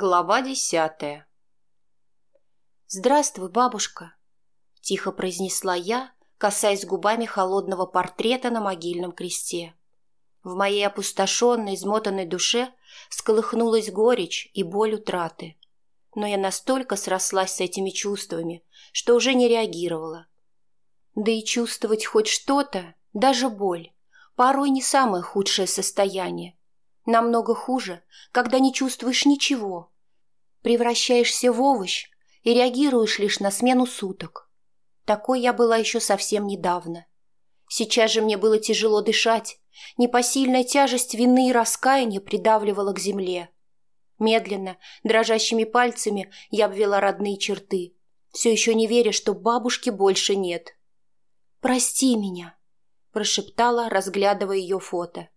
Глава десятая «Здравствуй, бабушка», — тихо произнесла я, касаясь губами холодного портрета на могильном кресте. В моей опустошенной, измотанной душе сколыхнулась горечь и боль утраты. Но я настолько срослась с этими чувствами, что уже не реагировала. Да и чувствовать хоть что-то, даже боль, порой не самое худшее состояние. Намного хуже, когда не чувствуешь ничего. Превращаешься в овощ и реагируешь лишь на смену суток. Такой я была еще совсем недавно. Сейчас же мне было тяжело дышать, непосильная тяжесть вины и раскаяния придавливала к земле. Медленно, дрожащими пальцами я обвела родные черты, все еще не веря, что бабушки больше нет. «Прости меня», – прошептала, разглядывая ее фото.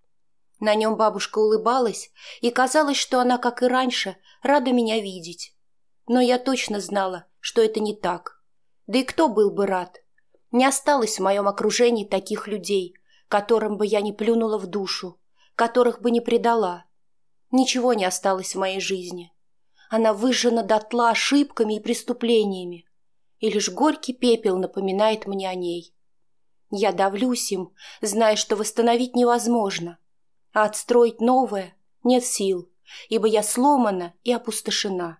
На нем бабушка улыбалась, и казалось, что она, как и раньше, рада меня видеть. Но я точно знала, что это не так. Да и кто был бы рад? Не осталось в моем окружении таких людей, которым бы я не плюнула в душу, которых бы не предала. Ничего не осталось в моей жизни. Она выжжена дотла ошибками и преступлениями, и лишь горький пепел напоминает мне о ней. Я давлюсь им, зная, что восстановить невозможно, а отстроить новое нет сил, ибо я сломана и опустошена.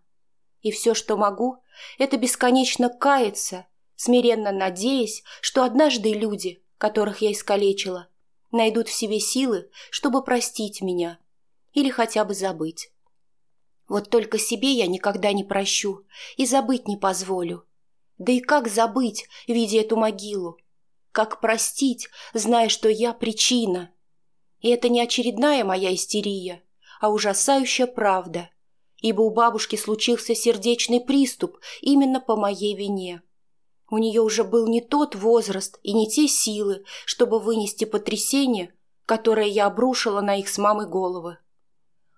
И все, что могу, это бесконечно каяться, смиренно надеясь, что однажды люди, которых я искалечила, найдут в себе силы, чтобы простить меня или хотя бы забыть. Вот только себе я никогда не прощу и забыть не позволю. Да и как забыть, видя эту могилу? Как простить, зная, что я причина, и это не очередная моя истерия, а ужасающая правда, ибо у бабушки случился сердечный приступ именно по моей вине. У нее уже был не тот возраст и не те силы, чтобы вынести потрясение, которое я обрушила на их с мамой головы.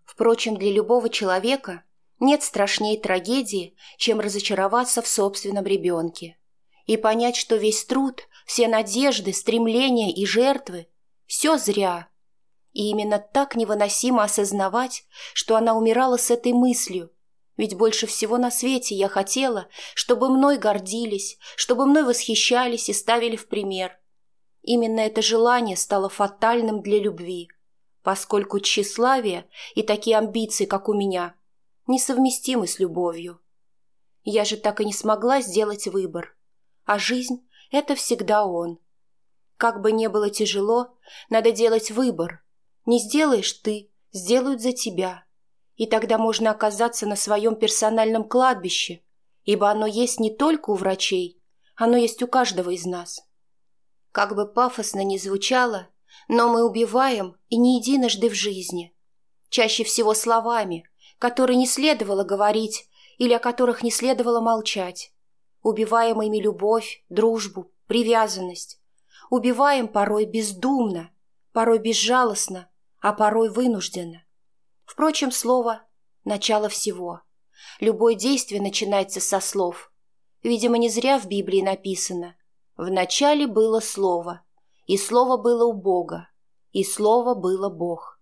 Впрочем, для любого человека нет страшнее трагедии, чем разочароваться в собственном ребенке и понять, что весь труд, все надежды, стремления и жертвы – все зря – и именно так невыносимо осознавать, что она умирала с этой мыслью. Ведь больше всего на свете я хотела, чтобы мной гордились, чтобы мной восхищались и ставили в пример. Именно это желание стало фатальным для любви, поскольку тщеславие и такие амбиции, как у меня, несовместимы с любовью. Я же так и не смогла сделать выбор. А жизнь — это всегда он. Как бы не было тяжело, надо делать выбор, не сделаешь ты, сделают за тебя. И тогда можно оказаться на своем персональном кладбище, ибо оно есть не только у врачей, оно есть у каждого из нас. Как бы пафосно ни звучало, но мы убиваем и не единожды в жизни. Чаще всего словами, которые не следовало говорить или о которых не следовало молчать. Убиваем ими любовь, дружбу, привязанность. Убиваем порой бездумно, порой безжалостно, а порой вынужденно. Впрочем, слово – начало всего. Любое действие начинается со слов. Видимо, не зря в Библии написано «В начале было слово, и слово было у Бога, и слово было Бог».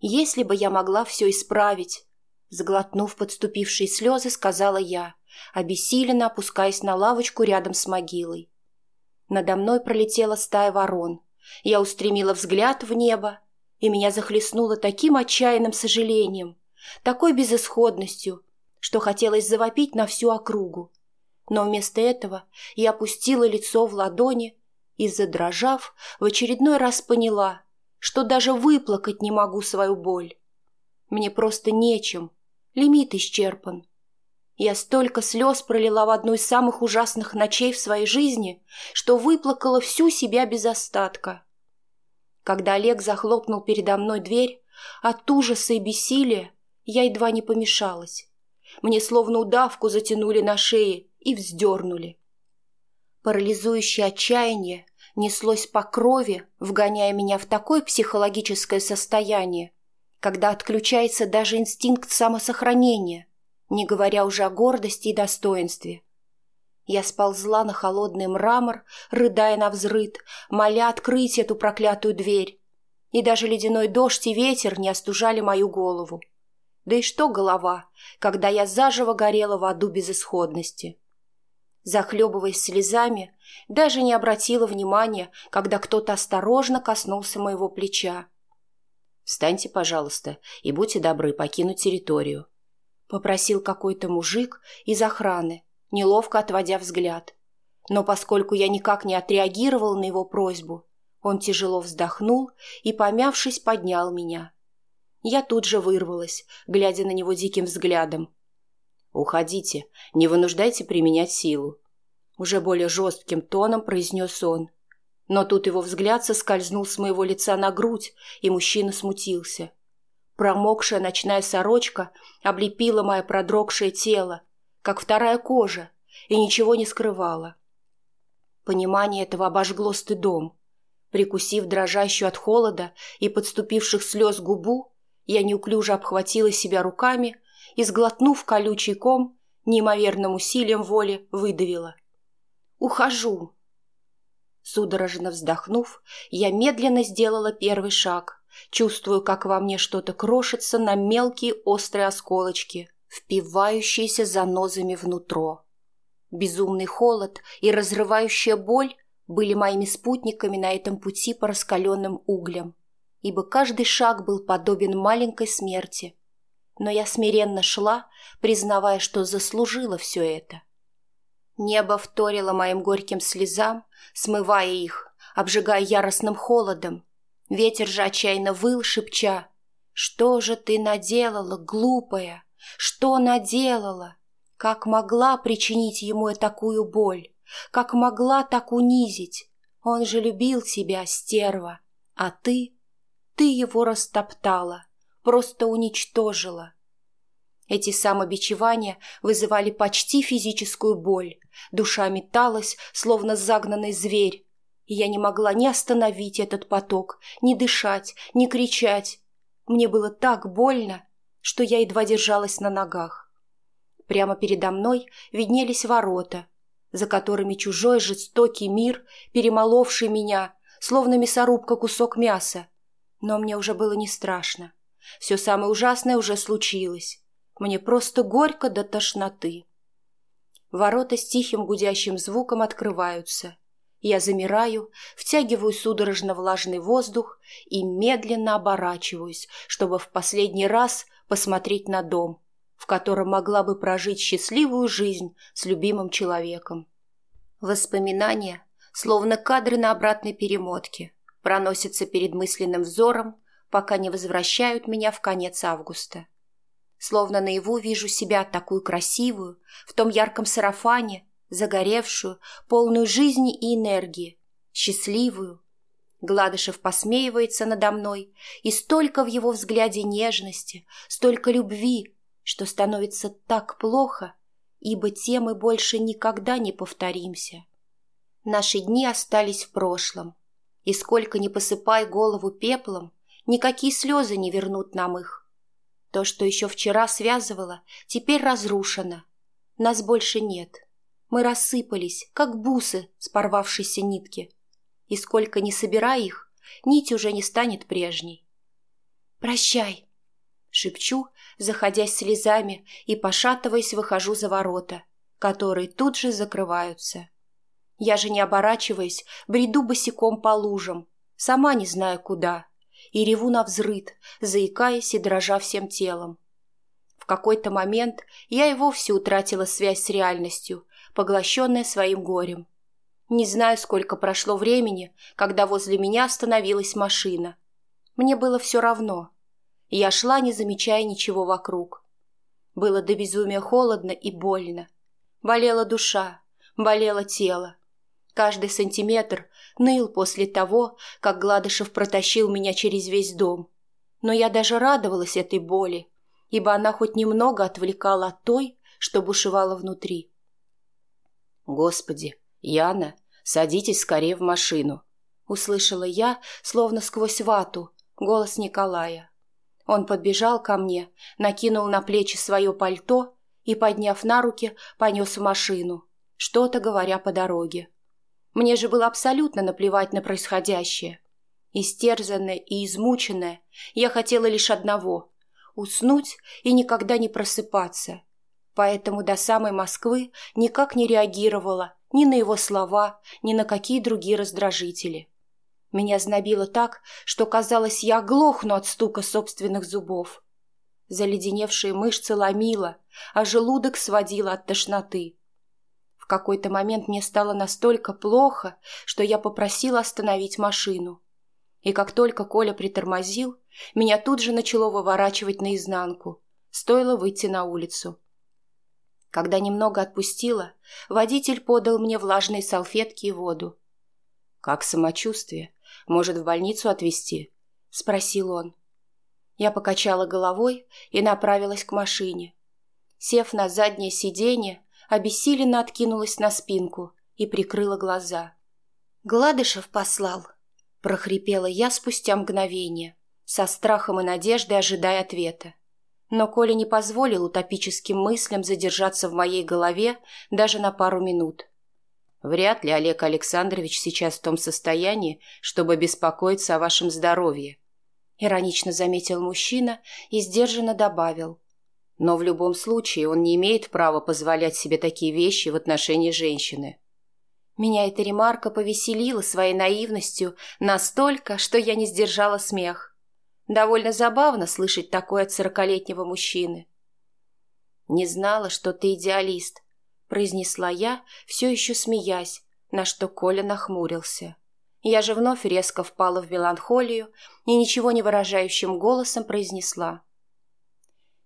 «Если бы я могла все исправить», – сглотнув подступившие слезы, сказала я, обессиленно опускаясь на лавочку рядом с могилой. Надо мной пролетела стая ворон. Я устремила взгляд в небо и меня захлестнуло таким отчаянным сожалением, такой безысходностью, что хотелось завопить на всю округу. Но вместо этого я опустила лицо в ладони и, задрожав, в очередной раз поняла, что даже выплакать не могу свою боль. Мне просто нечем, лимит исчерпан. Я столько слез пролила в одну из самых ужасных ночей в своей жизни, что выплакала всю себя без остатка. Когда Олег захлопнул передо мной дверь, от ужаса и бессилия я едва не помешалась. Мне словно удавку затянули на шее и вздернули. Парализующее отчаяние неслось по крови, вгоняя меня в такое психологическое состояние, когда отключается даже инстинкт самосохранения, не говоря уже о гордости и достоинстве. Я сползла на холодный мрамор, рыдая на взрыд, моля открыть эту проклятую дверь. И даже ледяной дождь и ветер не остужали мою голову. Да и что голова, когда я заживо горела в аду безысходности? Захлебываясь слезами, даже не обратила внимания, когда кто-то осторожно коснулся моего плеча. «Встаньте, пожалуйста, и будьте добры покинуть территорию», — попросил какой-то мужик из охраны, неловко отводя взгляд. Но поскольку я никак не отреагировал на его просьбу, он тяжело вздохнул и, помявшись, поднял меня. Я тут же вырвалась, глядя на него диким взглядом. «Уходите, не вынуждайте применять силу», — уже более жестким тоном произнес он. Но тут его взгляд соскользнул с моего лица на грудь, и мужчина смутился. Промокшая ночная сорочка облепила мое продрогшее тело, как вторая кожа, и ничего не скрывала. Понимание этого обожгло стыдом. Прикусив дрожащую от холода и подступивших слез губу, я неуклюже обхватила себя руками и, сглотнув колючий ком, неимоверным усилием воли выдавила. «Ухожу!» Судорожно вздохнув, я медленно сделала первый шаг, чувствую, как во мне что-то крошится на мелкие острые осколочки, впивающиеся занозами внутрь. Безумный холод и разрывающая боль были моими спутниками на этом пути по раскаленным углям, ибо каждый шаг был подобен маленькой смерти. Но я смиренно шла, признавая, что заслужила все это. Небо вторило моим горьким слезам, смывая их, обжигая яростным холодом. Ветер же отчаянно выл, шепча. «Что же ты наделала, глупая? Что наделала?» Как могла причинить ему такую боль? Как могла так унизить? Он же любил тебя, стерва. А ты? Ты его растоптала, просто уничтожила. Эти самобичевания вызывали почти физическую боль. Душа металась, словно загнанный зверь. И я не могла ни остановить этот поток, ни дышать, ни кричать. Мне было так больно, что я едва держалась на ногах. Прямо передо мной виднелись ворота, за которыми чужой жестокий мир, перемоловший меня, словно мясорубка кусок мяса. Но мне уже было не страшно. Все самое ужасное уже случилось. Мне просто горько до тошноты. Ворота с тихим гудящим звуком открываются. Я замираю, втягиваю судорожно влажный воздух и медленно оборачиваюсь, чтобы в последний раз посмотреть на дом, в котором могла бы прожить счастливую жизнь с любимым человеком. Воспоминания, словно кадры на обратной перемотке, проносятся перед мысленным взором, пока не возвращают меня в конец августа. Словно наяву вижу себя такую красивую, в том ярком сарафане, загоревшую, полную жизни и энергии, счастливую. Гладышев посмеивается надо мной, и столько в его взгляде нежности, столько любви, что становится так плохо, ибо те мы больше никогда не повторимся. Наши дни остались в прошлом, и сколько ни посыпай голову пеплом, никакие слезы не вернут нам их. То, что еще вчера связывало, теперь разрушено. Нас больше нет. Мы рассыпались, как бусы с порвавшейся нитки. И сколько ни собирай их, нить уже не станет прежней. «Прощай!» Шепчу, заходясь слезами и, пошатываясь, выхожу за ворота, которые тут же закрываются. Я же, не оборачиваясь, бреду босиком по лужам, сама не знаю куда, и реву на взрыд, заикаясь и дрожа всем телом. В какой-то момент я и вовсе утратила связь с реальностью, поглощенная своим горем. Не знаю, сколько прошло времени, когда возле меня остановилась машина. Мне было все равно — я шла, не замечая ничего вокруг. Было до безумия холодно и больно. Болела душа, болело тело. Каждый сантиметр ныл после того, как Гладышев протащил меня через весь дом. Но я даже радовалась этой боли, ибо она хоть немного отвлекала от той, что бушевала внутри. «Господи, Яна, садитесь скорее в машину», — услышала я, словно сквозь вату, голос Николая. Он подбежал ко мне, накинул на плечи свое пальто и, подняв на руки, понес в машину, что-то говоря по дороге. Мне же было абсолютно наплевать на происходящее. Истерзанная и измученная, я хотела лишь одного — уснуть и никогда не просыпаться. Поэтому до самой Москвы никак не реагировала ни на его слова, ни на какие другие раздражители. Меня знобило так, что казалось, я глохну от стука собственных зубов. Заледеневшие мышцы ломило, а желудок сводило от тошноты. В какой-то момент мне стало настолько плохо, что я попросила остановить машину. И как только Коля притормозил, меня тут же начало выворачивать наизнанку. Стоило выйти на улицу. Когда немного отпустила, водитель подал мне влажные салфетки и воду. «Как самочувствие? Может, в больницу отвезти?» — спросил он. Я покачала головой и направилась к машине. Сев на заднее сиденье, обессиленно откинулась на спинку и прикрыла глаза. «Гладышев послал», — прохрипела я спустя мгновение, со страхом и надеждой ожидая ответа. Но Коля не позволил утопическим мыслям задержаться в моей голове даже на пару минут. Вряд ли Олег Александрович сейчас в том состоянии, чтобы беспокоиться о вашем здоровье. Иронично заметил мужчина и сдержанно добавил. Но в любом случае он не имеет права позволять себе такие вещи в отношении женщины. Меня эта ремарка повеселила своей наивностью настолько, что я не сдержала смех. Довольно забавно слышать такое от сорокалетнего мужчины. «Не знала, что ты идеалист», — произнесла я, все еще смеясь, на что Коля нахмурился. Я же вновь резко впала в меланхолию и ничего не выражающим голосом произнесла.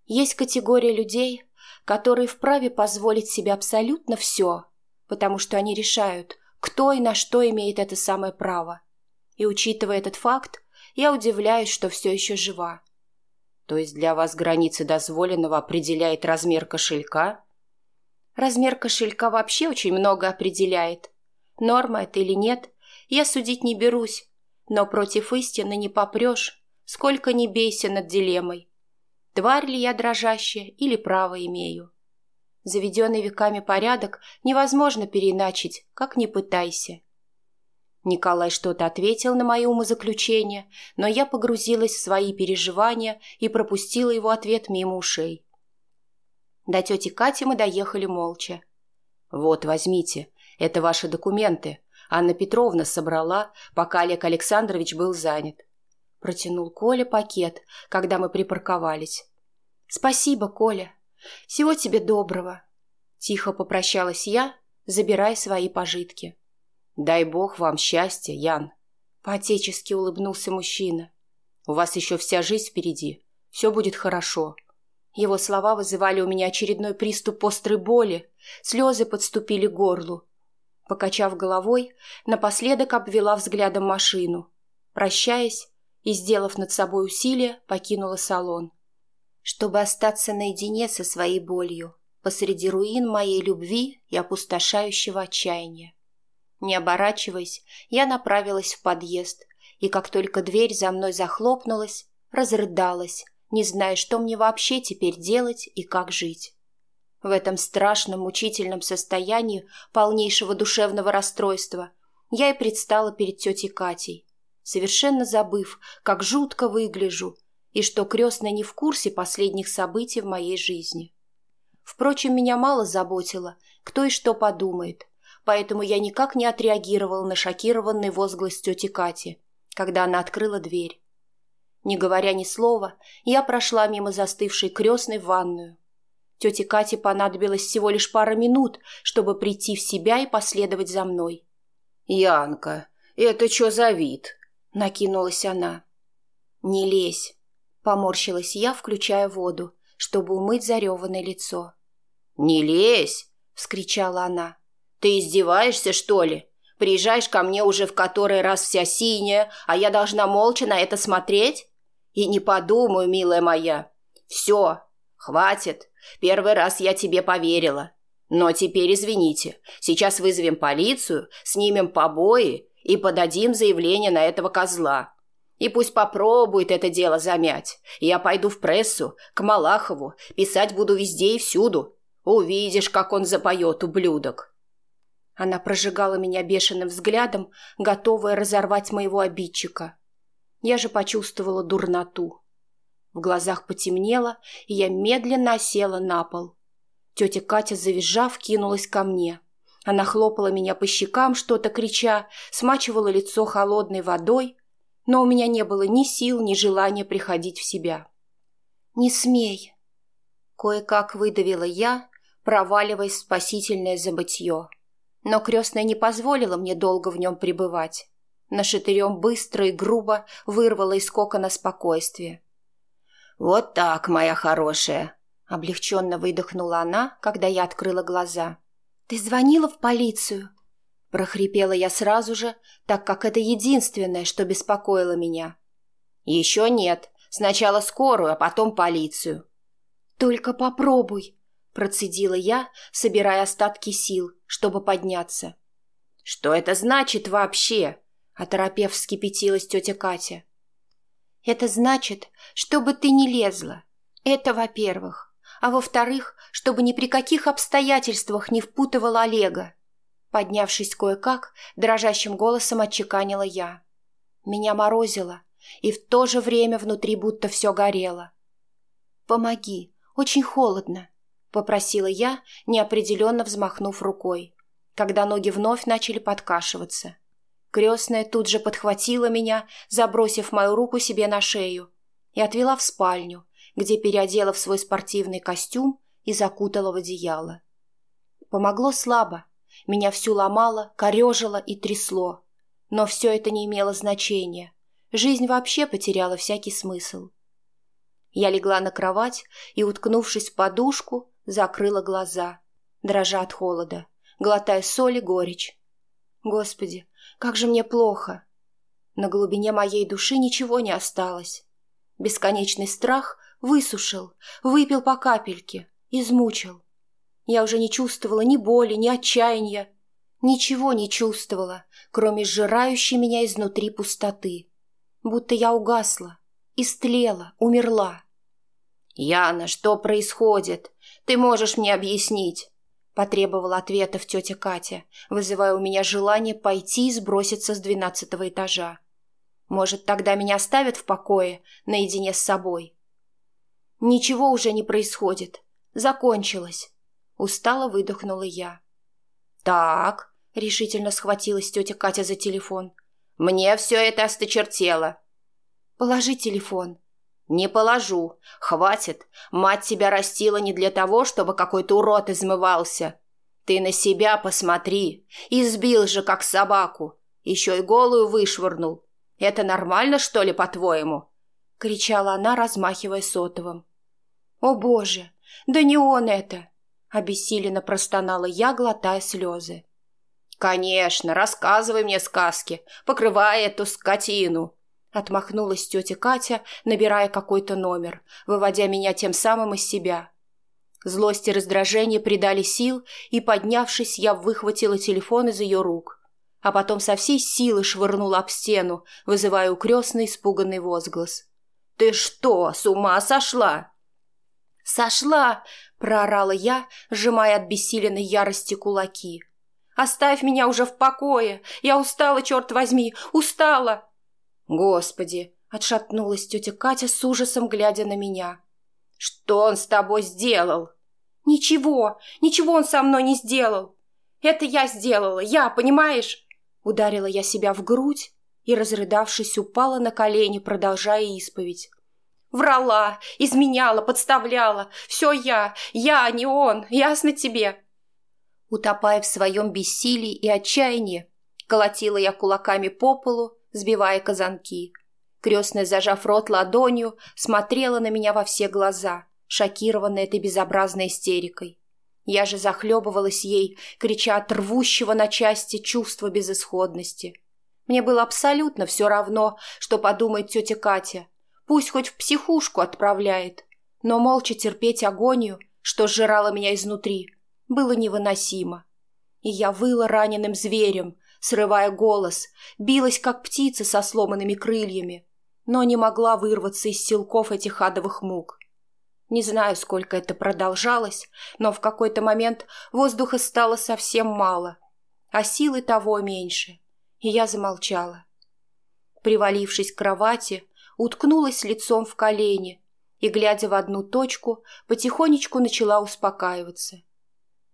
«Есть категория людей, которые вправе позволить себе абсолютно все, потому что они решают, кто и на что имеет это самое право. И учитывая этот факт, я удивляюсь, что все еще жива. То есть для вас границы дозволенного определяет размер кошелька? Размер кошелька вообще очень много определяет. Норма это или нет, я судить не берусь, но против истины не попрешь, сколько ни бейся над дилеммой. Тварь ли я дрожащая или право имею? Заведенный веками порядок невозможно переиначить, как ни пытайся. Николай что-то ответил на мои умозаключения, но я погрузилась в свои переживания и пропустила его ответ мимо ушей. До тети Кати мы доехали молча. «Вот, возьмите, это ваши документы. Анна Петровна собрала, пока Олег Александрович был занят». Протянул Коля пакет, когда мы припарковались. «Спасибо, Коля. Всего тебе доброго». Тихо попрощалась я, забирая свои пожитки. «Дай бог вам счастья, Ян!» По-отечески улыбнулся мужчина. «У вас еще вся жизнь впереди. Все будет хорошо». Его слова вызывали у меня очередной приступ острой боли. Слезы подступили к горлу. Покачав головой, напоследок обвела взглядом машину. Прощаясь и, сделав над собой усилие, покинула салон. Чтобы остаться наедине со своей болью, посреди руин моей любви и опустошающего отчаяния. Не оборачиваясь, я направилась в подъезд, и как только дверь за мной захлопнулась, разрыдалась, не зная, что мне вообще теперь делать и как жить. В этом страшном мучительном состоянии полнейшего душевного расстройства я и предстала перед тетей Катей, совершенно забыв, как жутко выгляжу и что крестная не в курсе последних событий в моей жизни. Впрочем, меня мало заботило, кто и что подумает – поэтому я никак не отреагировал на шокированный возглас тети Кати, когда она открыла дверь. Не говоря ни слова, я прошла мимо застывшей крестной в ванную. Тете Кате понадобилось всего лишь пара минут, чтобы прийти в себя и последовать за мной. «Янка, это что за вид?» — накинулась она. «Не лезь!» — поморщилась я, включая воду, чтобы умыть зареванное лицо. «Не лезь!» — вскричала она. «Ты издеваешься, что ли? Приезжаешь ко мне уже в который раз вся синяя, а я должна молча на это смотреть? И не подумаю, милая моя. Все, хватит. Первый раз я тебе поверила. Но теперь извините. Сейчас вызовем полицию, снимем побои и подадим заявление на этого козла. И пусть попробует это дело замять. Я пойду в прессу, к Малахову, писать буду везде и всюду. Увидишь, как он запоет, ублюдок. Она прожигала меня бешеным взглядом, готовая разорвать моего обидчика. Я же почувствовала дурноту. В глазах потемнело, и я медленно осела на пол. Тетя Катя, завизжав, кинулась ко мне. Она хлопала меня по щекам, что-то крича, смачивала лицо холодной водой, но у меня не было ни сил, ни желания приходить в себя. «Не смей!» Кое-как выдавила я, проваливаясь в спасительное забытье. Но крестная не позволила мне долго в нем пребывать. Нашатырем быстро и грубо вырвала из кокона спокойствие. «Вот так, моя хорошая!» — облегченно выдохнула она, когда я открыла глаза. «Ты звонила в полицию?» Прохрипела я сразу же, так как это единственное, что беспокоило меня. «Еще нет. Сначала скорую, а потом полицию». «Только попробуй», — процедила я, собирая остатки сил, чтобы подняться. «Что это значит вообще?» — оторопев вскипятилась тетя Катя. «Это значит, чтобы ты не лезла. Это во-первых. А во-вторых, чтобы ни при каких обстоятельствах не впутывала Олега. Поднявшись кое-как, дрожащим голосом отчеканила я. Меня морозило, и в то же время внутри будто все горело. «Помоги, очень холодно», — попросила я, неопределенно взмахнув рукой, когда ноги вновь начали подкашиваться. Крестная тут же подхватила меня, забросив мою руку себе на шею, и отвела в спальню, где переодела в свой спортивный костюм и закутала в одеяло. Помогло слабо, меня всю ломало, корежило и трясло. Но все это не имело значения. Жизнь вообще потеряла всякий смысл. Я легла на кровать и, уткнувшись в подушку, закрыла глаза, дрожа от холода, глотая соль и горечь. Господи, как же мне плохо! На глубине моей души ничего не осталось. Бесконечный страх высушил, выпил по капельке, измучил. Я уже не чувствовала ни боли, ни отчаяния. Ничего не чувствовала, кроме сжирающей меня изнутри пустоты. Будто я угасла, истлела, умерла. «Яна, что происходит? Ты можешь мне объяснить?» Потребовала ответов тетя Катя, вызывая у меня желание пойти и сброситься с двенадцатого этажа. Может, тогда меня оставят в покое, наедине с собой? Ничего уже не происходит. Закончилось. Устало выдохнула я. «Так», — решительно схватилась тетя Катя за телефон. «Мне все это осточертело». «Положи телефон». «Не положу. Хватит. Мать тебя растила не для того, чтобы какой-то урод измывался. Ты на себя посмотри. Избил же, как собаку. Еще и голую вышвырнул. Это нормально, что ли, по-твоему?» — кричала она, размахивая сотовым. «О, Боже! Да не он это!» Обессиленно простонала я, глотая слезы. «Конечно, рассказывай мне сказки, покрывай эту скотину!» Отмахнулась тетя Катя, набирая какой-то номер, выводя меня тем самым из себя. Злость и раздражение придали сил, и, поднявшись, я выхватила телефон из ее рук. А потом со всей силы швырнула об стену, вызывая у крестный испуганный возглас. «Ты что, с ума сошла?» «Сошла!» проорала я, сжимая от бессиленной ярости кулаки. «Оставь меня уже в покое! Я устала, черт возьми! Устала!» «Господи!» — отшатнулась тетя Катя с ужасом, глядя на меня. «Что он с тобой сделал?» «Ничего, ничего он со мной не сделал! Это я сделала, я, понимаешь?» Ударила я себя в грудь и, разрыдавшись, упала на колени, продолжая исповедь. Врала, изменяла, подставляла. Все я, я, а не он, ясно тебе?» Утопая в своем бессилии и отчаянии, колотила я кулаками по полу, сбивая казанки. Крестная, зажав рот ладонью, смотрела на меня во все глаза, шокированная этой безобразной истерикой. Я же захлебывалась ей, крича от рвущего на части чувства безысходности. Мне было абсолютно все равно, что подумает тетя Катя. Пусть хоть в психушку отправляет. Но молча терпеть агонию, что сжирало меня изнутри, было невыносимо. И я выла раненым зверем, срывая голос, билась, как птица со сломанными крыльями, но не могла вырваться из силков этих адовых мук. Не знаю, сколько это продолжалось, но в какой-то момент воздуха стало совсем мало, а силы того меньше, и я замолчала. Привалившись к кровати, уткнулась лицом в колени и, глядя в одну точку, потихонечку начала успокаиваться.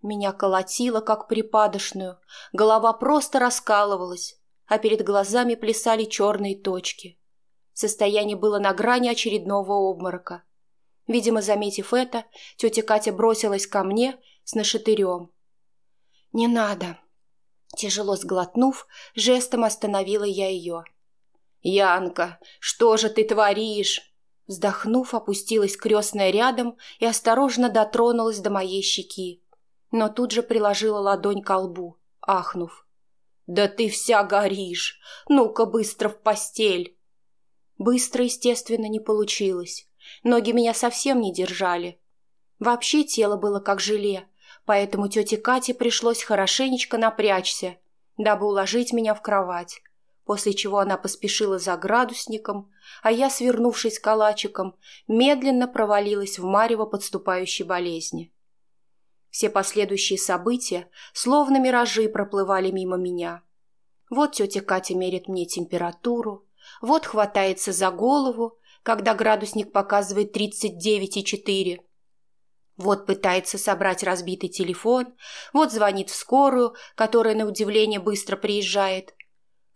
Меня колотило, как припадочную, голова просто раскалывалась, а перед глазами плясали черные точки. Состояние было на грани очередного обморока. Видимо, заметив это, тетя Катя бросилась ко мне с нашатырем. «Не надо!» Тяжело сглотнув, жестом остановила я ее. «Янка, что же ты творишь?» Вздохнув, опустилась крестная рядом и осторожно дотронулась до моей щеки, но тут же приложила ладонь к лбу, ахнув. «Да ты вся горишь! Ну-ка быстро в постель!» Быстро, естественно, не получилось. Ноги меня совсем не держали. Вообще тело было как желе, поэтому тете Кате пришлось хорошенечко напрячься, дабы уложить меня в кровать после чего она поспешила за градусником, а я, свернувшись калачиком, медленно провалилась в марево подступающей болезни. Все последующие события, словно миражи, проплывали мимо меня. Вот тетя Катя мерит мне температуру, вот хватается за голову, когда градусник показывает 39,4. Вот пытается собрать разбитый телефон, вот звонит в скорую, которая, на удивление, быстро приезжает,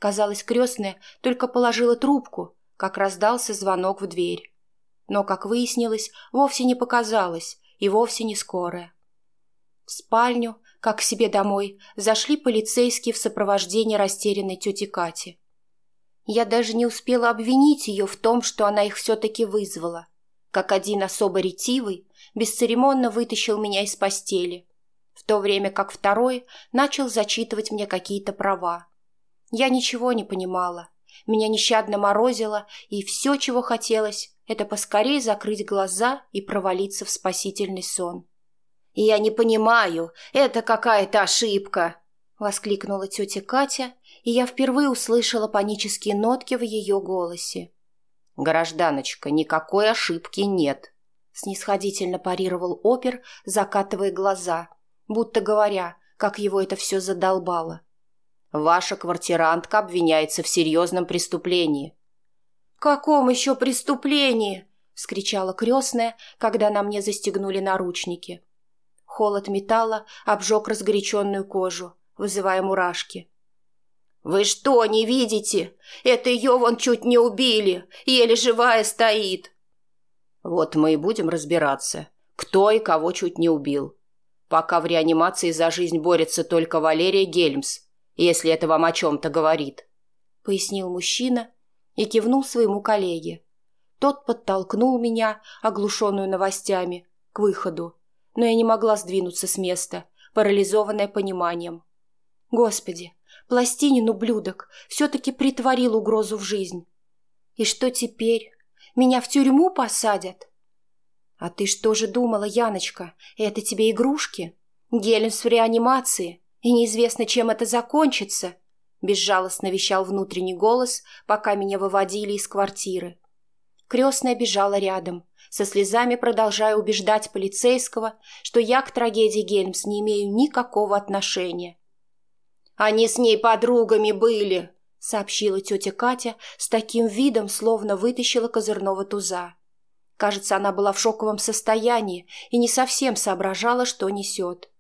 Казалось, крестная только положила трубку, как раздался звонок в дверь. Но, как выяснилось, вовсе не показалось и вовсе не скорая. В спальню, как к себе домой, зашли полицейские в сопровождении растерянной тети Кати. Я даже не успела обвинить ее в том, что она их все-таки вызвала. Как один особо ретивый, бесцеремонно вытащил меня из постели, в то время как второй начал зачитывать мне какие-то права. Я ничего не понимала. Меня нещадно морозило, и все, чего хотелось, это поскорее закрыть глаза и провалиться в спасительный сон. «Я не понимаю, это какая-то ошибка!» — воскликнула тетя Катя, и я впервые услышала панические нотки в ее голосе. «Гражданочка, никакой ошибки нет», — снисходительно парировал опер, закатывая глаза, будто говоря, как его это все задолбало. Ваша квартирантка обвиняется в серьезном преступлении». «Каком еще преступлении?» — вскричала крестная, когда на мне застегнули наручники. Холод металла обжег разгоряченную кожу, вызывая мурашки. «Вы что, не видите? Это ее вон чуть не убили, еле живая стоит!» «Вот мы и будем разбираться, кто и кого чуть не убил. Пока в реанимации за жизнь борется только Валерия Гельмс, если это вам о чем-то говорит», — пояснил мужчина и кивнул своему коллеге. Тот подтолкнул меня, оглушенную новостями, к выходу, но я не могла сдвинуться с места, парализованная пониманием. «Господи, Пластинин ублюдок все-таки притворил угрозу в жизнь. И что теперь? Меня в тюрьму посадят?» «А ты что же думала, Яночка, это тебе игрушки? Геленс в реанимации, и неизвестно, чем это закончится, безжалостно вещал внутренний голос, пока меня выводили из квартиры. Крестная бежала рядом, со слезами продолжая убеждать полицейского, что я к трагедии Гельмс не имею никакого отношения. «Они с ней подругами были», — сообщила тетя Катя с таким видом, словно вытащила козырного туза. Кажется, она была в шоковом состоянии и не совсем соображала, что несет.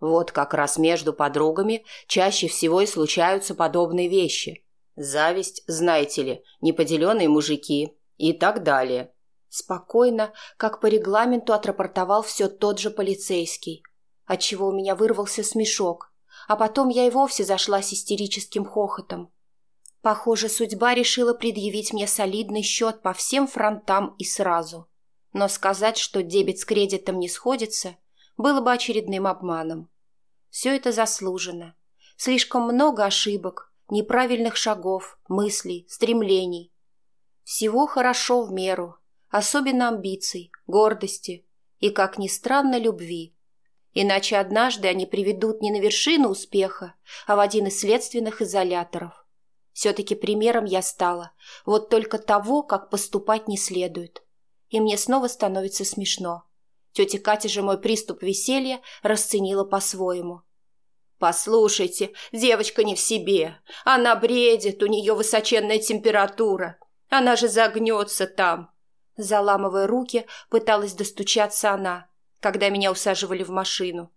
Вот как раз между подругами чаще всего и случаются подобные вещи. Зависть, знаете ли, неподеленные мужики и так далее. Спокойно, как по регламенту отрапортовал все тот же полицейский, отчего у меня вырвался смешок, а потом я и вовсе зашла с истерическим хохотом. Похоже, судьба решила предъявить мне солидный счет по всем фронтам и сразу. Но сказать, что дебет с кредитом не сходится, было бы очередным обманом. Все это заслужено. Слишком много ошибок, неправильных шагов, мыслей, стремлений. Всего хорошо в меру, особенно амбиций, гордости и, как ни странно, любви. Иначе однажды они приведут не на вершину успеха, а в один из следственных изоляторов. Все-таки примером я стала, вот только того, как поступать не следует. И мне снова становится смешно. Тетя Катя же мой приступ веселья расценила по-своему. «Послушайте, девочка не в себе. Она бредит, у нее высоченная температура. Она же загнется там», — Заламывая руки, пыталась достучаться она, когда меня усаживали в машину.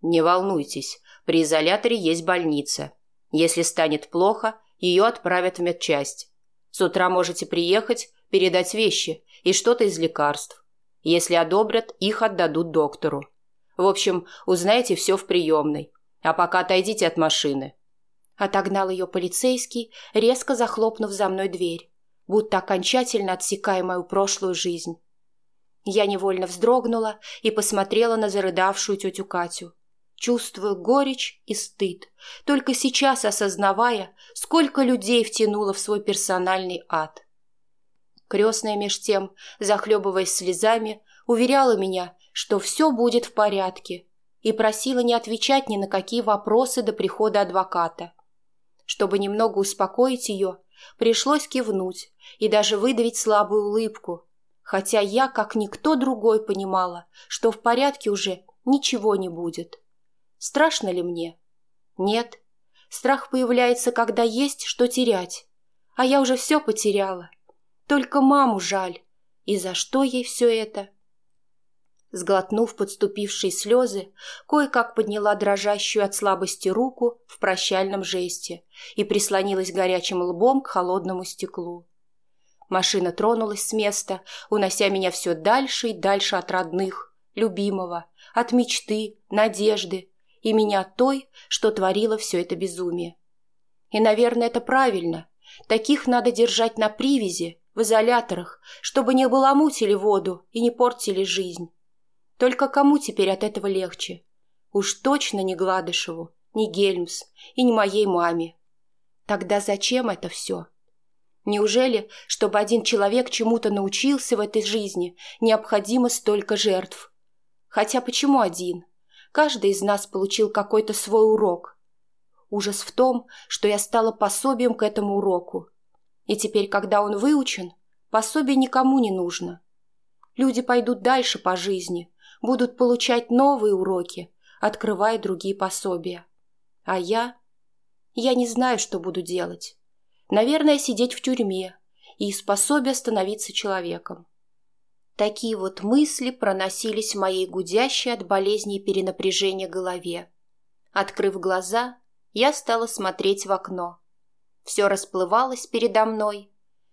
«Не волнуйтесь, при изоляторе есть больница. Если станет плохо, ее отправят в медчасть. С утра можете приехать, передать вещи и что-то из лекарств. Если одобрят, их отдадут доктору. В общем, узнаете все в приемной. А пока отойдите от машины». Отогнал ее полицейский, резко захлопнув за мной дверь, будто окончательно отсекая мою прошлую жизнь. Я невольно вздрогнула и посмотрела на зарыдавшую тетю Катю. Чувствую горечь и стыд, только сейчас осознавая, сколько людей втянуло в свой персональный ад. Крестная меж тем, захлебываясь слезами, уверяла меня, что все будет в порядке, и просила не отвечать ни на какие вопросы до прихода адвоката. Чтобы немного успокоить ее, пришлось кивнуть и даже выдавить слабую улыбку, хотя я, как никто другой, понимала, что в порядке уже ничего не будет. Страшно ли мне? Нет. Страх появляется, когда есть что терять. А я уже все потеряла. Только маму жаль. И за что ей все это? Сглотнув подступившие слезы, кое-как подняла дрожащую от слабости руку в прощальном жесте и прислонилась горячим лбом к холодному стеклу. Машина тронулась с места, унося меня все дальше и дальше от родных, любимого, от мечты, надежды, и меня той, что творила все это безумие. И, наверное, это правильно. Таких надо держать на привязи, в изоляторах, чтобы не баламутили воду и не портили жизнь. Только кому теперь от этого легче? Уж точно не Гладышеву, не Гельмс и не моей маме. Тогда зачем это все? Неужели, чтобы один человек чему-то научился в этой жизни, необходимо столько жертв? Хотя почему один? Каждый из нас получил какой-то свой урок. Ужас в том, что я стала пособием к этому уроку. И теперь, когда он выучен, пособие никому не нужно. Люди пойдут дальше по жизни, будут получать новые уроки, открывая другие пособия. А я... Я не знаю, что буду делать. Наверное, сидеть в тюрьме и из пособия становиться человеком. Такие вот мысли проносились в моей гудящей от болезни и перенапряжения голове. Открыв глаза, я стала смотреть в окно. Все расплывалось передо мной,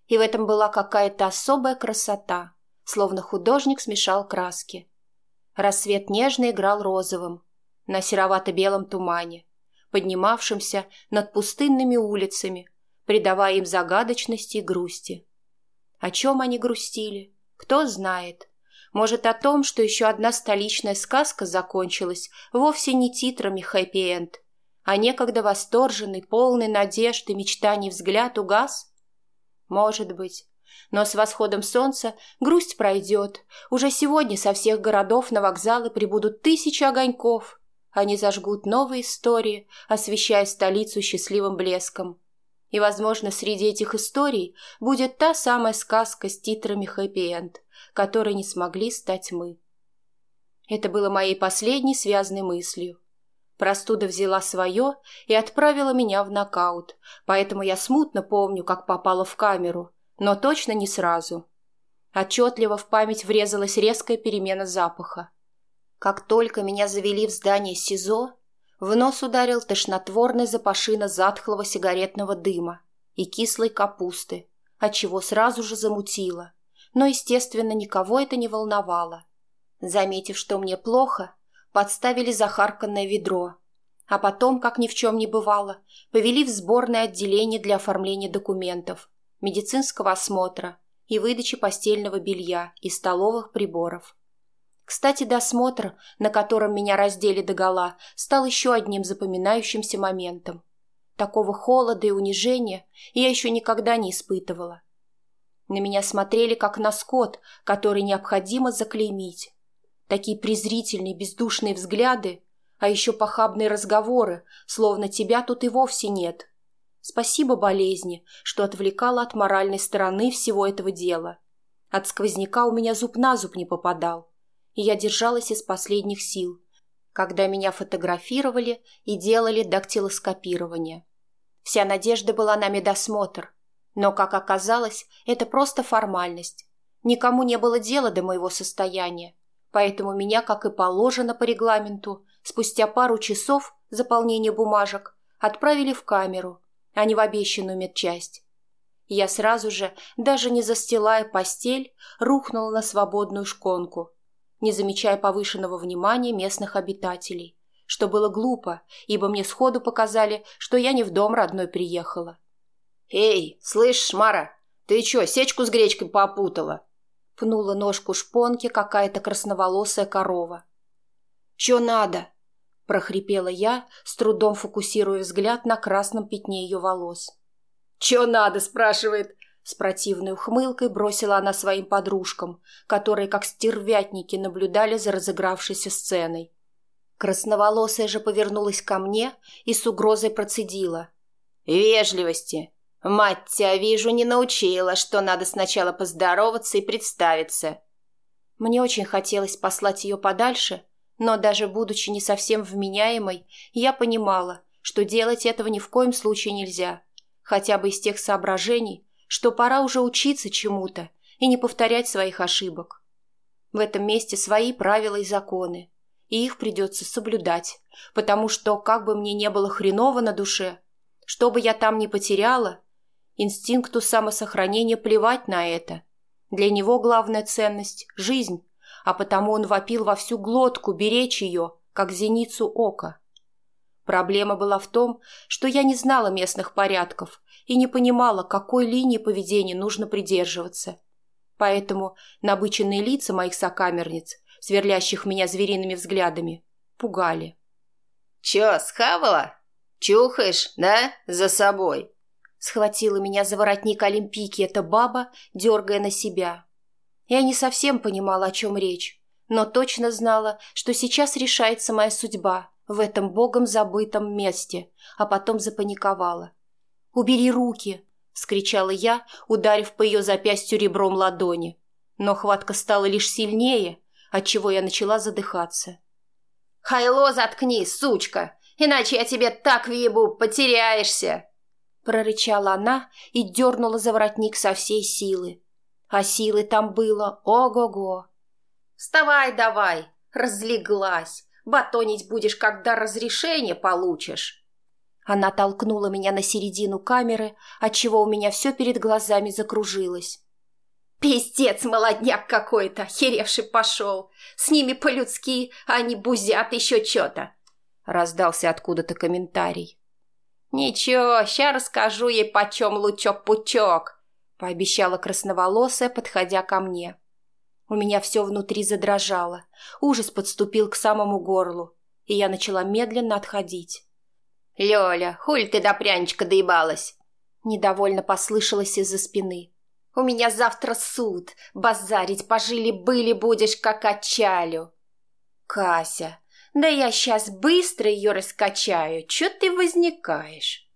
и в этом была какая-то особая красота, словно художник смешал краски. Рассвет нежно играл розовым на серовато-белом тумане, поднимавшемся над пустынными улицами, придавая им загадочности и грусти. О чем они грустили? Кто знает. Может, о том, что еще одна столичная сказка закончилась вовсе не титрами хэппи-энд, а некогда восторженный, полный надежд и мечтаний взгляд угас? Может быть. Но с восходом солнца грусть пройдет. Уже сегодня со всех городов на вокзалы прибудут тысячи огоньков. Они зажгут новые истории, освещая столицу счастливым блеском. И, возможно, среди этих историй будет та самая сказка с титрами «Хэппи-энд», которой не смогли стать мы. Это было моей последней связанной мыслью. Простуда взяла свое и отправила меня в нокаут, поэтому я смутно помню, как попала в камеру, но точно не сразу. Отчетливо в память врезалась резкая перемена запаха. Как только меня завели в здание СИЗО, в нос ударил тошнотворный запашина затхлого сигаретного дыма и кислой капусты, отчего сразу же замутило. Но, естественно, никого это не волновало. Заметив, что мне плохо, подставили захарканное ведро, а потом, как ни в чем не бывало, повели в сборное отделение для оформления документов, медицинского осмотра и выдачи постельного белья и столовых приборов. Кстати, досмотр, на котором меня раздели догола, стал еще одним запоминающимся моментом. Такого холода и унижения я еще никогда не испытывала. На меня смотрели, как на скот, который необходимо заклеймить. Такие презрительные, бездушные взгляды, а еще похабные разговоры, словно тебя тут и вовсе нет. Спасибо болезни, что отвлекала от моральной стороны всего этого дела. От сквозняка у меня зуб на зуб не попадал и я держалась из последних сил, когда меня фотографировали и делали дактилоскопирование. Вся надежда была на медосмотр, но, как оказалось, это просто формальность. Никому не было дела до моего состояния, поэтому меня, как и положено по регламенту, спустя пару часов заполнения бумажек отправили в камеру, а не в обещанную медчасть. Я сразу же, даже не застилая постель, рухнула на свободную шконку, не замечая повышенного внимания местных обитателей, что было глупо, ибо мне сходу показали, что я не в дом родной приехала. «Эй, слышишь, Мара, ты чё, сечку с гречкой попутала?» Пнула ножку шпонки какая-то красноволосая корова. «Чё надо?» – прохрипела я, с трудом фокусируя взгляд на красном пятне ее волос. «Чё надо?» – спрашивает. С противной ухмылкой бросила она своим подружкам, которые, как стервятники, наблюдали за разыгравшейся сценой. Красноволосая же повернулась ко мне и с угрозой процедила. «Вежливости! Мать тебя, вижу, не научила, что надо сначала поздороваться и представиться». Мне очень хотелось послать ее подальше, но даже будучи не совсем вменяемой, я понимала, что делать этого ни в коем случае нельзя, хотя бы из тех соображений, что пора уже учиться чему-то и не повторять своих ошибок. В этом месте свои правила и законы, и их придется соблюдать, потому что, как бы мне не было хреново на душе, что бы я там ни потеряла, инстинкту самосохранения плевать на это. Для него главная ценность – жизнь, а потому он вопил во всю глотку беречь ее, как зеницу ока. Проблема была в том, что я не знала местных порядков и не понимала, какой линии поведения нужно придерживаться. Поэтому набыченные лица моих сокамерниц сверлящих меня звериными взглядами, пугали. «Чё, схавала? Чухаешь, да, за собой?» Схватила меня за воротник Олимпийки эта баба, дергая на себя. Я не совсем понимала, о чем речь, но точно знала, что сейчас решается моя судьба в этом богом забытом месте, а потом запаниковала. «Убери руки!» — скричала я, ударив по ее запястью ребром ладони. Но хватка стала лишь сильнее, отчего я начала задыхаться. «Хайло, заткнись, сучка, иначе я тебе так въебу, потеряешься!» Прорычала она и дернула за воротник со всей силы. А силы там было ого-го. «Вставай давай, разлеглась, батонить будешь, когда разрешение получишь!» Она толкнула меня на середину камеры, отчего у меня все перед глазами закружилось. Пиздец, молодняк какой-то, херевший пошел. С ними по-людски, а они бузят еще что-то. Раздался откуда-то комментарий. Ничего, ща расскажу ей, почем лучок-пучок, пообещала красноволосая, подходя ко мне. У меня все внутри задрожало, ужас подступил к самому горлу, и я начала медленно отходить. «Лёля, хуль ты до пряничка доебалась?» Недовольно послышалось из-за спины. У меня завтра суд. Базарить пожили-были будешь, как отчалю. Кася, да я сейчас быстро ее раскачаю. Че ты возникаешь?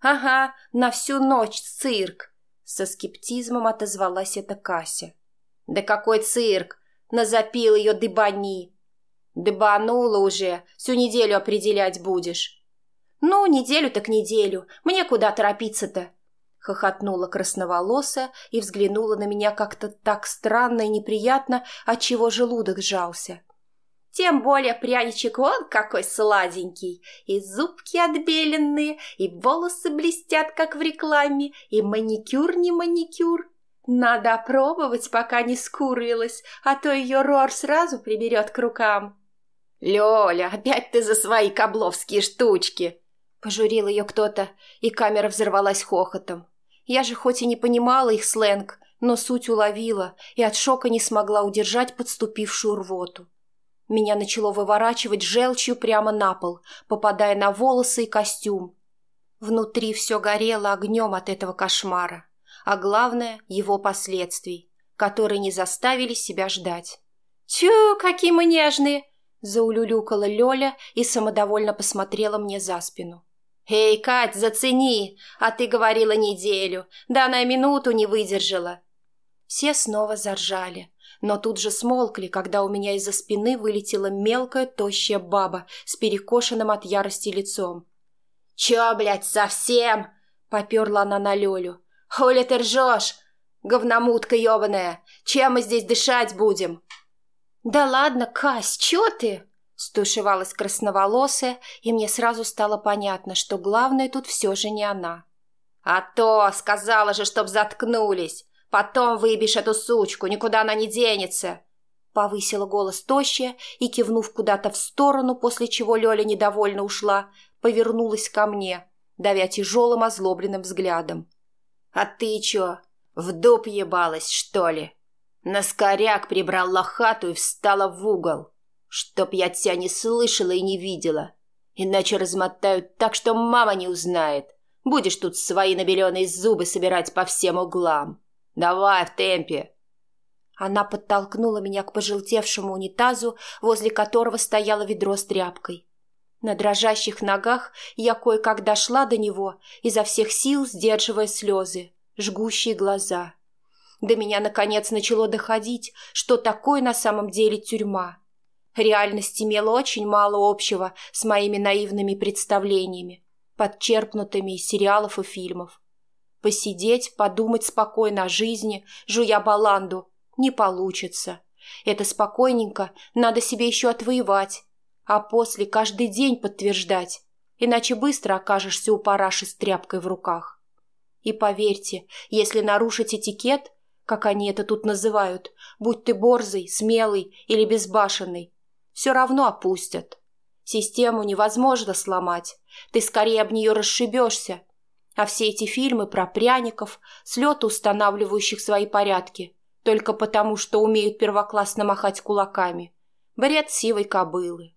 Ага, на всю ночь цирк. Со скептизмом отозвалась эта Кася. Да какой цирк? Назапил ее дыбани. Дыбанула уже, всю неделю определять будешь. Ну, неделю так неделю. Мне куда торопиться-то? хохотнула красноволосая и взглянула на меня как-то так странно и неприятно, отчего желудок сжался. Тем более пряничек вон какой сладенький, и зубки отбеленные, и волосы блестят, как в рекламе, и маникюр не маникюр. Надо опробовать, пока не скурилась, а то ее Рор сразу приберет к рукам. «Лёля, опять ты за свои кабловские штучки!» Пожурил ее кто-то, и камера взорвалась хохотом. Я же хоть и не понимала их сленг, но суть уловила и от шока не смогла удержать подступившую рвоту. Меня начало выворачивать желчью прямо на пол, попадая на волосы и костюм. Внутри все горело огнем от этого кошмара, а главное – его последствий, которые не заставили себя ждать. «Тю, какие мы нежные!» – заулюлюкала Лёля и самодовольно посмотрела мне за спину. «Эй, Кать, зацени! А ты говорила неделю. Да она минуту не выдержала». Все снова заржали, но тут же смолкли, когда у меня из-за спины вылетела мелкая тощая баба с перекошенным от ярости лицом. «Чё, блядь, совсем?» — поперла она на Лёлю. «Хули ты ржёшь?» Говномутка ебаная! Чем мы здесь дышать будем?» «Да ладно, Кась, чё ты?» Стушевалась красноволосая, и мне сразу стало понятно, что главное тут все же не она. «А то! Сказала же, чтоб заткнулись! Потом выбьешь эту сучку, никуда она не денется!» Повысила голос тощая и, кивнув куда-то в сторону, после чего Лёля недовольно ушла, повернулась ко мне, давя тяжелым озлобленным взглядом. «А ты чё, в дуб ебалась, что ли?» На скоряк прибрала хату и встала в угол. Чтоб я тебя не слышала и не видела. Иначе размотают так, что мама не узнает. Будешь тут свои набеленные зубы собирать по всем углам. Давай в темпе. Она подтолкнула меня к пожелтевшему унитазу, возле которого стояло ведро с тряпкой. На дрожащих ногах я кое-как дошла до него, изо всех сил сдерживая слезы, жгущие глаза. До меня, наконец, начало доходить, что такое на самом деле тюрьма. Реальность имела очень мало общего с моими наивными представлениями, подчерпнутыми из сериалов и фильмов. Посидеть, подумать спокойно о жизни, жуя баланду, не получится. Это спокойненько надо себе еще отвоевать, а после каждый день подтверждать, иначе быстро окажешься у параши с тряпкой в руках. И поверьте, если нарушить этикет, как они это тут называют, будь ты борзый, смелый или безбашенный, все равно опустят. Систему невозможно сломать, ты скорее об нее расшибешься. А все эти фильмы про пряников, слеты устанавливающих свои порядки, только потому, что умеют первоклассно махать кулаками. Бред сивой кобылы.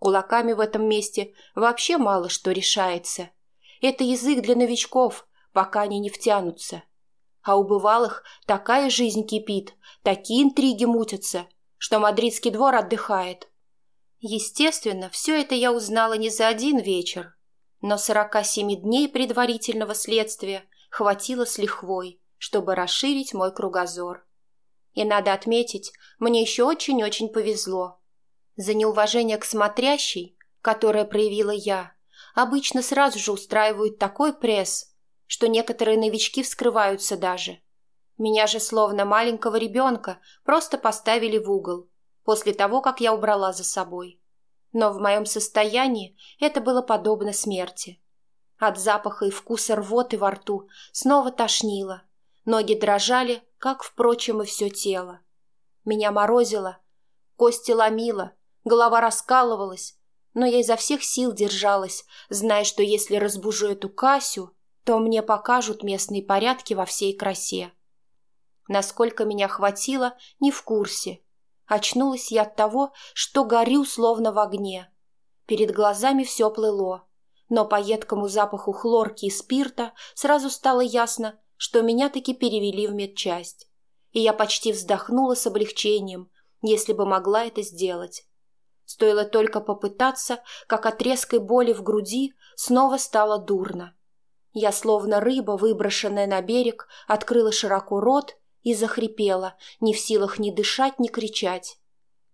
Кулаками в этом месте вообще мало что решается. Это язык для новичков, пока они не втянутся. А у бывалых такая жизнь кипит, такие интриги мутятся, что мадридский двор отдыхает. Естественно, все это я узнала не за один вечер, но 47 дней предварительного следствия хватило с лихвой, чтобы расширить мой кругозор. И надо отметить, мне еще очень-очень повезло. За неуважение к смотрящей, которое проявила я, обычно сразу же устраивают такой пресс, что некоторые новички вскрываются даже. Меня же словно маленького ребенка просто поставили в угол после того, как я убрала за собой. Но в моем состоянии это было подобно смерти. От запаха и вкуса рвоты во рту снова тошнило. Ноги дрожали, как, впрочем, и все тело. Меня морозило, кости ломило, голова раскалывалась, но я изо всех сил держалась, зная, что если разбужу эту Касю, то мне покажут местные порядки во всей красе. Насколько меня хватило, не в курсе. Очнулась я от того, что горю словно в огне. Перед глазами все плыло, но по едкому запаху хлорки и спирта сразу стало ясно, что меня таки перевели в медчасть. И я почти вздохнула с облегчением, если бы могла это сделать. Стоило только попытаться, как от резкой боли в груди снова стало дурно. Я, словно рыба, выброшенная на берег, открыла широко рот и захрипела, не в силах ни дышать, ни кричать.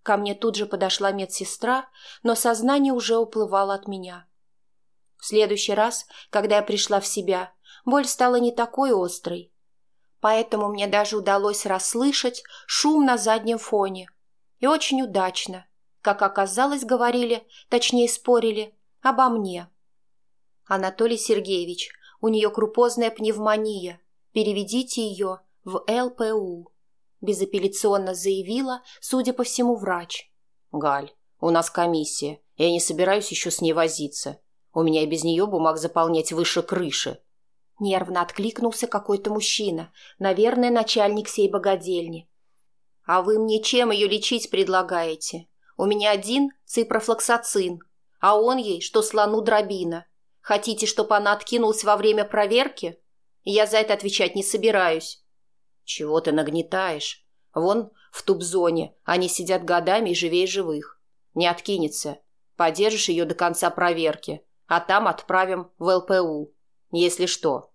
Ко мне тут же подошла медсестра, но сознание уже уплывало от меня. В следующий раз, когда я пришла в себя, боль стала не такой острой. Поэтому мне даже удалось расслышать шум на заднем фоне. И очень удачно. Как оказалось, говорили, точнее спорили, обо мне. Анатолий Сергеевич, у нее крупозная пневмония. Переведите ее в ЛПУ», – безапелляционно заявила, судя по всему, врач. «Галь, у нас комиссия. Я не собираюсь еще с ней возиться. У меня и без нее бумаг заполнять выше крыши». Нервно откликнулся какой-то мужчина, наверное, начальник сей богадельни. «А вы мне чем ее лечить предлагаете? У меня один ципрофлоксацин, а он ей, что слону дробина. Хотите, чтобы она откинулась во время проверки? Я за это отвечать не собираюсь. «Чего ты нагнетаешь? Вон в туб-зоне они сидят годами и живее живых. Не откинется. Подержишь ее до конца проверки, а там отправим в ЛПУ. Если что».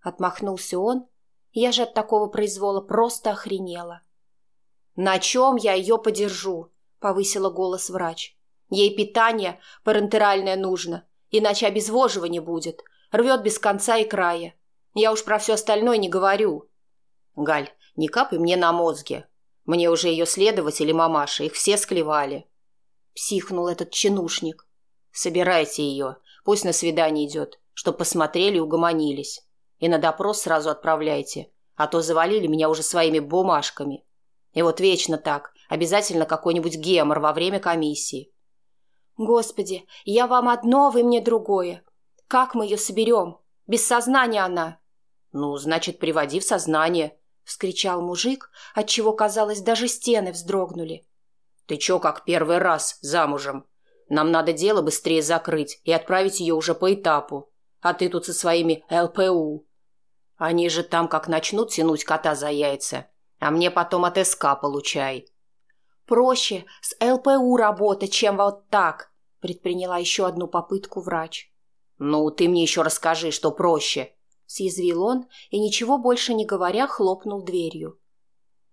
Отмахнулся он. Я же от такого произвола просто охренела. «На чем я ее подержу?» — повысила голос врач. «Ей питание парентеральное нужно, иначе обезвоживание будет. Рвет без конца и края. Я уж про все остальное не говорю». Галь, не капай мне на мозге. Мне уже ее следователи мамаша, их все склевали. Психнул этот чинушник. Собирайте ее, пусть на свидание идет, чтоб посмотрели и угомонились. И на допрос сразу отправляйте, а то завалили меня уже своими бумажками. И вот вечно так, обязательно какой-нибудь гемор во время комиссии. Господи, я вам одно, вы мне другое. Как мы ее соберем? Без сознания она. Ну, значит, приводи в сознание, вскричал мужик, отчего, казалось, даже стены вздрогнули. «Ты чё, как первый раз, замужем? Нам надо дело быстрее закрыть и отправить ее уже по этапу. А ты тут со своими ЛПУ. Они же там как начнут тянуть кота за яйца, а мне потом от СК получай». «Проще с ЛПУ работать, чем вот так», предприняла еще одну попытку врач. «Ну, ты мне еще расскажи, что проще», съязвил он и, ничего больше не говоря, хлопнул дверью.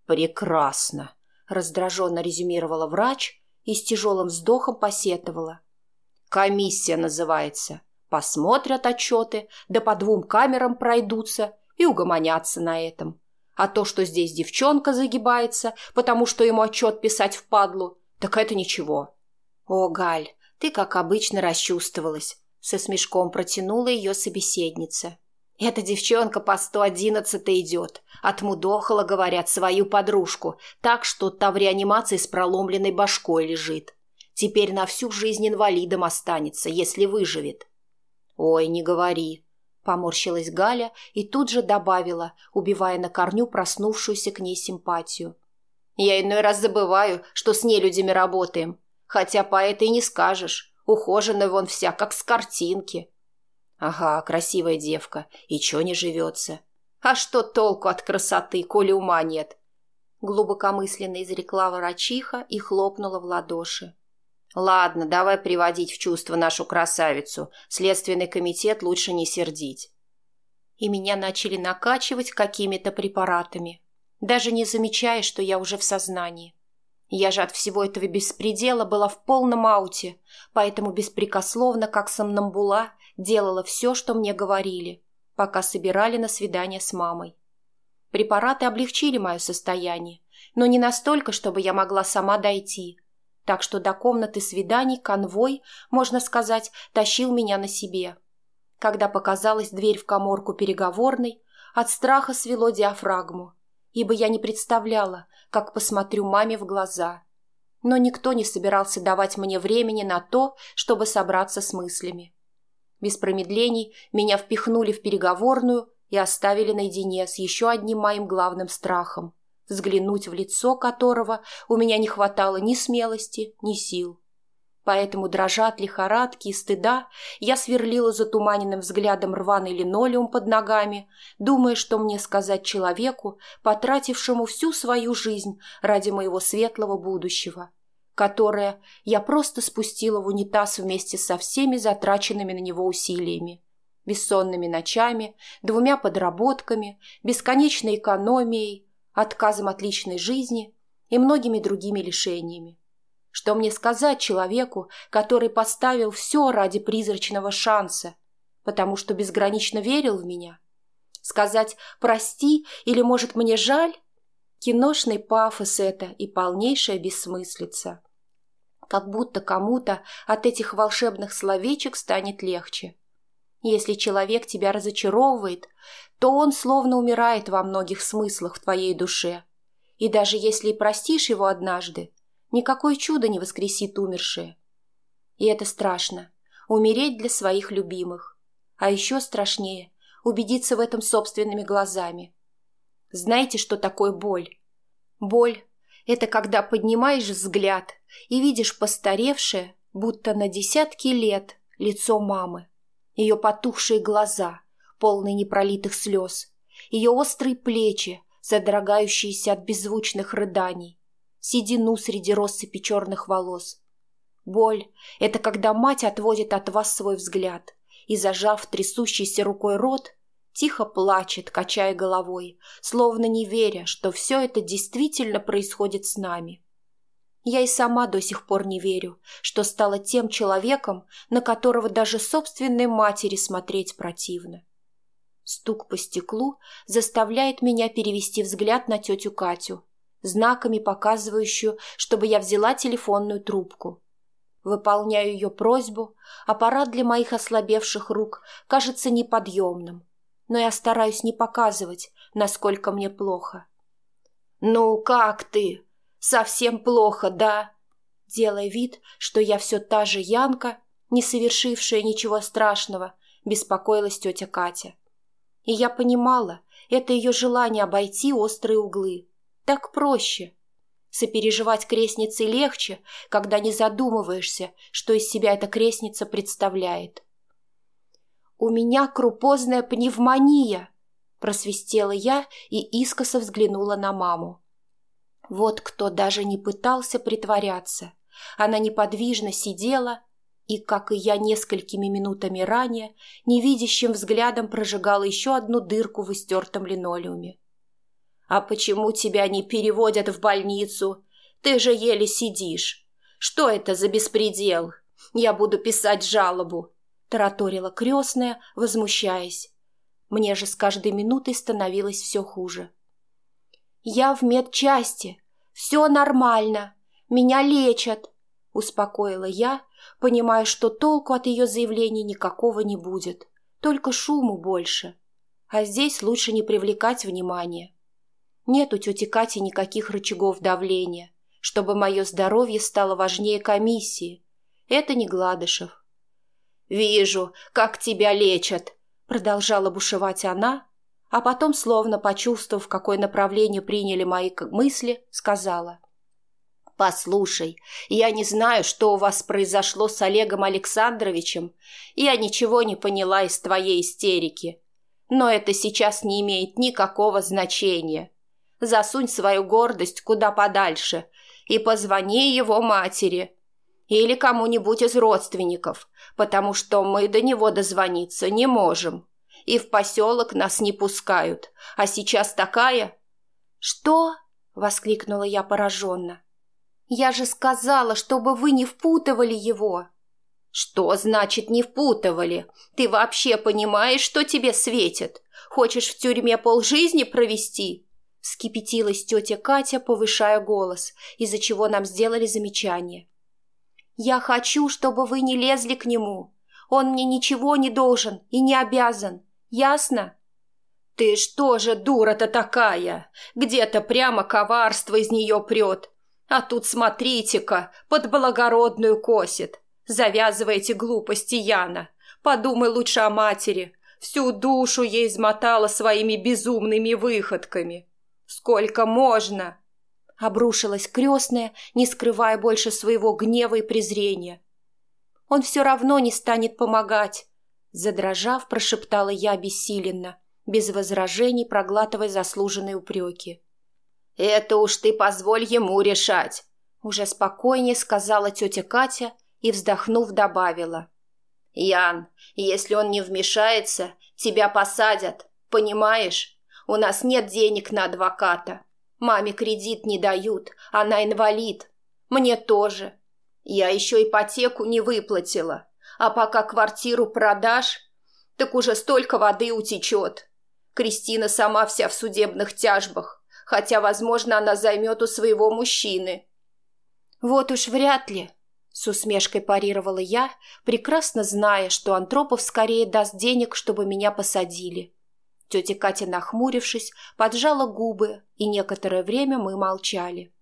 «Прекрасно!» – раздраженно резюмировала врач и с тяжелым вздохом посетовала. «Комиссия называется. Посмотрят отчеты, да по двум камерам пройдутся и угомонятся на этом. А то, что здесь девчонка загибается, потому что ему отчет писать впадлу, так это ничего». «О, Галь, ты, как обычно, расчувствовалась», – со смешком протянула ее собеседница. Эта девчонка по сто одиннадцатой идет. Отмудохала, говорят, свою подружку, так что та в реанимации с проломленной башкой лежит. Теперь на всю жизнь инвалидом останется, если выживет. Ой, не говори. Поморщилась Галя и тут же добавила, убивая на корню проснувшуюся к ней симпатию. Я иной раз забываю, что с нелюдями работаем. Хотя по этой не скажешь. Ухоженная вон вся, как с картинки. Ага, красивая девка. И чё не живется? А что толку от красоты, коли ума нет? Глубокомысленно изрекла врачиха и хлопнула в ладоши. Ладно, давай приводить в чувство нашу красавицу. Следственный комитет лучше не сердить. И меня начали накачивать какими-то препаратами, даже не замечая, что я уже в сознании. Я же от всего этого беспредела была в полном ауте, поэтому беспрекословно, как сомнамбула, делала все, что мне говорили, пока собирали на свидание с мамой. Препараты облегчили мое состояние, но не настолько, чтобы я могла сама дойти. Так что до комнаты свиданий конвой, можно сказать, тащил меня на себе. Когда показалась дверь в коморку переговорной, от страха свело диафрагму, ибо я не представляла, как посмотрю маме в глаза. Но никто не собирался давать мне времени на то, чтобы собраться с мыслями. Без промедлений меня впихнули в переговорную и оставили наедине с еще одним моим главным страхом – взглянуть в лицо которого у меня не хватало ни смелости, ни сил. Поэтому, дрожа от лихорадки и стыда, я сверлила затуманенным взглядом рваный линолеум под ногами, думая, что мне сказать человеку, потратившему всю свою жизнь ради моего светлого будущего – которое я просто спустила в унитаз вместе со всеми затраченными на него усилиями. Бессонными ночами, двумя подработками, бесконечной экономией, отказом от личной жизни и многими другими лишениями. Что мне сказать человеку, который поставил все ради призрачного шанса, потому что безгранично верил в меня? Сказать «прости» или, может, «мне жаль»? Киношный пафос это и полнейшая бессмыслица как будто кому-то от этих волшебных словечек станет легче. Если человек тебя разочаровывает, то он словно умирает во многих смыслах в твоей душе. И даже если и простишь его однажды, никакое чудо не воскресит умершее. И это страшно – умереть для своих любимых. А еще страшнее – убедиться в этом собственными глазами. Знаете, что такое боль? Боль – это когда поднимаешь взгляд – и видишь постаревшее, будто на десятки лет, лицо мамы, ее потухшие глаза, полные непролитых слез, ее острые плечи, задрогающиеся от беззвучных рыданий, седину среди россыпи черных волос. Боль — это когда мать отводит от вас свой взгляд и, зажав трясущейся рукой рот, тихо плачет, качая головой, словно не веря, что все это действительно происходит с нами. Я и сама до сих пор не верю, что стала тем человеком, на которого даже собственной матери смотреть противно. Стук по стеклу заставляет меня перевести взгляд на тетю Катю, знаками показывающую, чтобы я взяла телефонную трубку. Выполняю ее просьбу, аппарат для моих ослабевших рук кажется неподъемным, но я стараюсь не показывать, насколько мне плохо. «Ну, как ты? Совсем плохо, да?» Делая вид, что я все та же Янка, не совершившая ничего страшного, беспокоилась тетя Катя. И я понимала, это ее желание обойти острые углы. Так проще. Сопереживать крестнице легче, когда не задумываешься, что из себя эта крестница представляет. «У меня крупозная пневмония!» – просвистела я и искоса взглянула на маму. Вот кто даже не пытался притворяться. Она неподвижно сидела и, как и я несколькими минутами ранее, невидящим взглядом прожигала еще одну дырку в истертом линолеуме. «А почему тебя не переводят в больницу? Ты же еле сидишь. Что это за беспредел? Я буду писать жалобу», — тараторила крестная, возмущаясь. Мне же с каждой минутой становилось все хуже. «Я в медчасти. Все нормально. Меня лечат», — успокоила я, понимая, что толку от ее заявления никакого не будет, только шуму больше. А здесь лучше не привлекать внимания. Нет у тети Кати никаких рычагов давления, чтобы мое здоровье стало важнее комиссии. Это не Гладышев. «Вижу, как тебя лечат», — продолжала бушевать она, а потом, словно почувствовав, какое направление приняли мои мысли, сказала. «Послушай, я не знаю, что у вас произошло с Олегом Александровичем. Я ничего не поняла из твоей истерики. Но это сейчас не имеет никакого значения. Засунь свою гордость куда подальше и позвони его матери или кому-нибудь из родственников, потому что мы до него дозвониться не можем. И в поселок нас не пускают. А сейчас такая...» «Что?» — воскликнула я пораженно. «Я же сказала, чтобы вы не впутывали его!» «Что значит не впутывали? Ты вообще понимаешь, что тебе светит? Хочешь в тюрьме полжизни провести?» Вскипятилась тетя Катя, повышая голос, из-за чего нам сделали замечание. «Я хочу, чтобы вы не лезли к нему. Он мне ничего не должен и не обязан. Ясно?» «Ты что же дура-то такая? Где-то прямо коварство из нее прет. А тут смотрите-ка, под благородную косит. Завязывайте глупости, Яна. Подумай лучше о матери. Всю душу ей измотала своими безумными выходками. Сколько можно?» Обрушилась крестная, не скрывая больше своего гнева и презрения. «Он все равно не станет помогать», — задрожав, прошептала я обессиленно, без возражений проглатывая заслуженные упреки. «Это уж ты позволь ему решать», — уже спокойнее сказала тетя Катя и, вздохнув, добавила. «Ян, если он не вмешается, тебя посадят, понимаешь? У нас нет денег на адвоката. Маме кредит не дают, она инвалид. Мне тоже. Я еще ипотеку не выплатила. А пока квартиру продашь, так уже столько воды утечет. Кристина сама вся в судебных тяжбах, хотя, возможно, она займет у своего мужчины. Вот уж вряд ли, с усмешкой парировала я, прекрасно зная, что Антропов скорее даст денег, чтобы меня посадили. Тетя Катя, нахмурившись, поджала губы, и некоторое время мы молчали.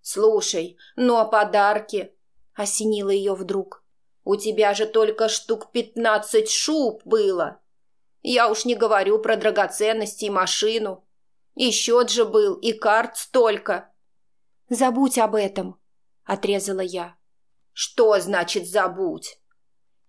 «Слушай, ну а подарки?» — осенило ее вдруг. «У тебя же только штук пятнадцать шуб было. Я уж не говорю про драгоценности и машину. И счет же был, и карт столько». «Забудь об этом», — отрезала я. «Что значит забудь?»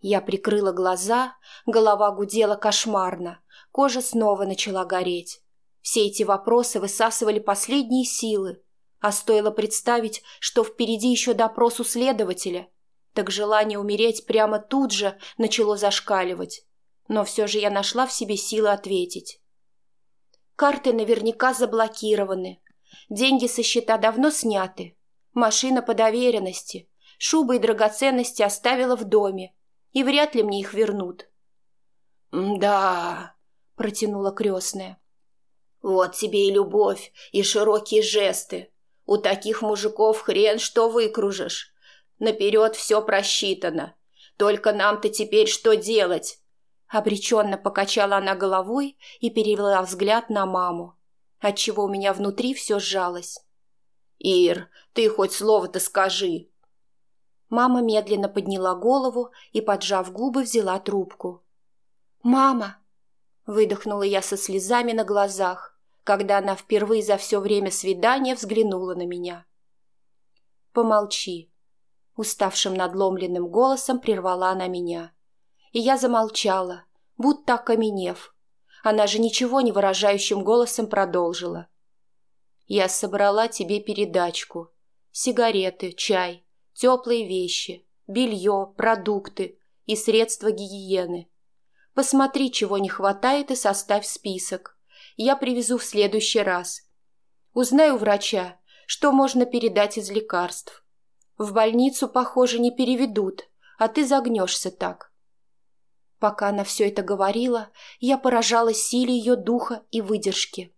Я прикрыла глаза, голова гудела кошмарно, Кожа снова начала гореть. Все эти вопросы высасывали последние силы, а стоило представить, что впереди еще допрос у следователя, так желание умереть прямо тут же начало зашкаливать. Но все же я нашла в себе силы ответить. Карты наверняка заблокированы. Деньги со счета давно сняты. Машина по доверенности. Шубы и драгоценности оставила в доме. И вряд ли мне их вернут. «Да», протянула крестная. «Вот тебе и любовь, и широкие жесты. У таких мужиков хрен что выкружишь. Наперед все просчитано. Только нам-то теперь что делать?» Обреченно покачала она головой и перевела взгляд на маму, отчего у меня внутри все сжалось. «Ир, ты хоть слово-то скажи!» Мама медленно подняла голову и, поджав губы, взяла трубку. «Мама!» – выдохнула я со слезами на глазах, когда она впервые за все время свидания взглянула на меня. «Помолчи!» – уставшим надломленным голосом прервала она меня. И я замолчала, будто окаменев. Она же ничего не выражающим голосом продолжила. «Я собрала тебе передачку. Сигареты, чай, теплые вещи, белье, продукты и средства гигиены. Посмотри, чего не хватает, и составь список. Я привезу в следующий раз. Узнай у врача, что можно передать из лекарств. В больницу, похоже, не переведут, а ты загнешься так. Пока она все это говорила, я поражалась силе ее духа и выдержки.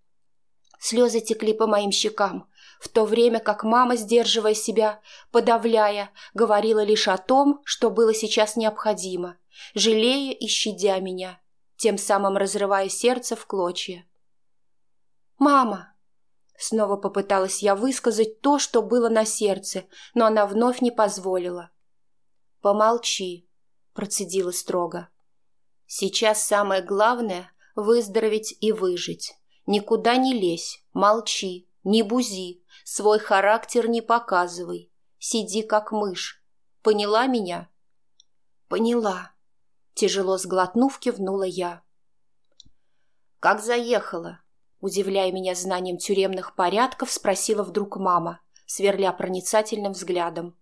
Слезы текли по моим щекам, в то время как мама, сдерживая себя, подавляя, говорила лишь о том, что было сейчас необходимо – жалея и щадя меня, тем самым разрывая сердце в клочья. «Мама!» Снова попыталась я высказать то, что было на сердце, но она вновь не позволила. «Помолчи», — процедила строго. «Сейчас самое главное — выздороветь и выжить. Никуда не лезь, молчи, не бузи, свой характер не показывай. Сиди как мышь. Поняла меня?» «Поняла», Тяжело сглотнув, кивнула я. «Как заехала?» Удивляя меня знанием тюремных порядков, спросила вдруг мама, сверля проницательным взглядом.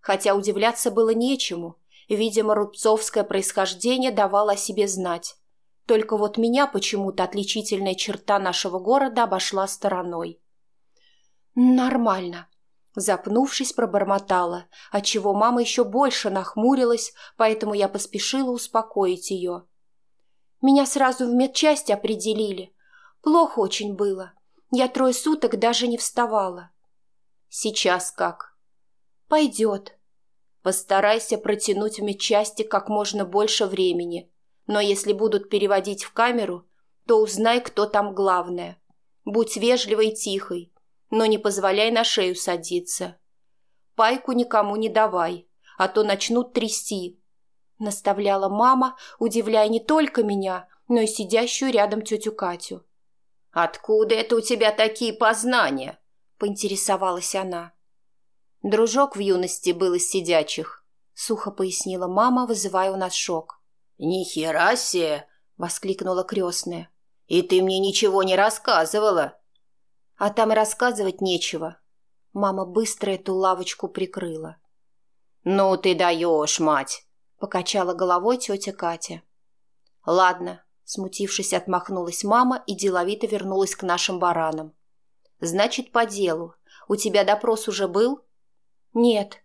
Хотя удивляться было нечему. Видимо, рубцовское происхождение давало о себе знать. Только вот меня почему-то отличительная черта нашего города обошла стороной. «Нормально», Запнувшись, пробормотала, отчего мама еще больше нахмурилась, поэтому я поспешила успокоить ее. Меня сразу в медчасть определили. Плохо очень было. Я трое суток даже не вставала. Сейчас как? Пойдет. Постарайся протянуть в медчасти как можно больше времени. Но если будут переводить в камеру, то узнай, кто там главное. Будь вежливой и тихой, но не позволяй на шею садиться. Пайку никому не давай, а то начнут трясти. Наставляла мама, удивляя не только меня, но и сидящую рядом тетю Катю. «Откуда это у тебя такие познания?» – поинтересовалась она. Дружок в юности был из сидячих, — сухо пояснила мама, вызывая у нас шок. «Ни хера себе!» — воскликнула крестная. «И ты мне ничего не рассказывала!» А там и рассказывать нечего. Мама быстро эту лавочку прикрыла. «Ну ты даешь, мать!» — покачала головой тетя Катя. «Ладно», — смутившись, отмахнулась мама и деловито вернулась к нашим баранам. «Значит, по делу. У тебя допрос уже был?» «Нет».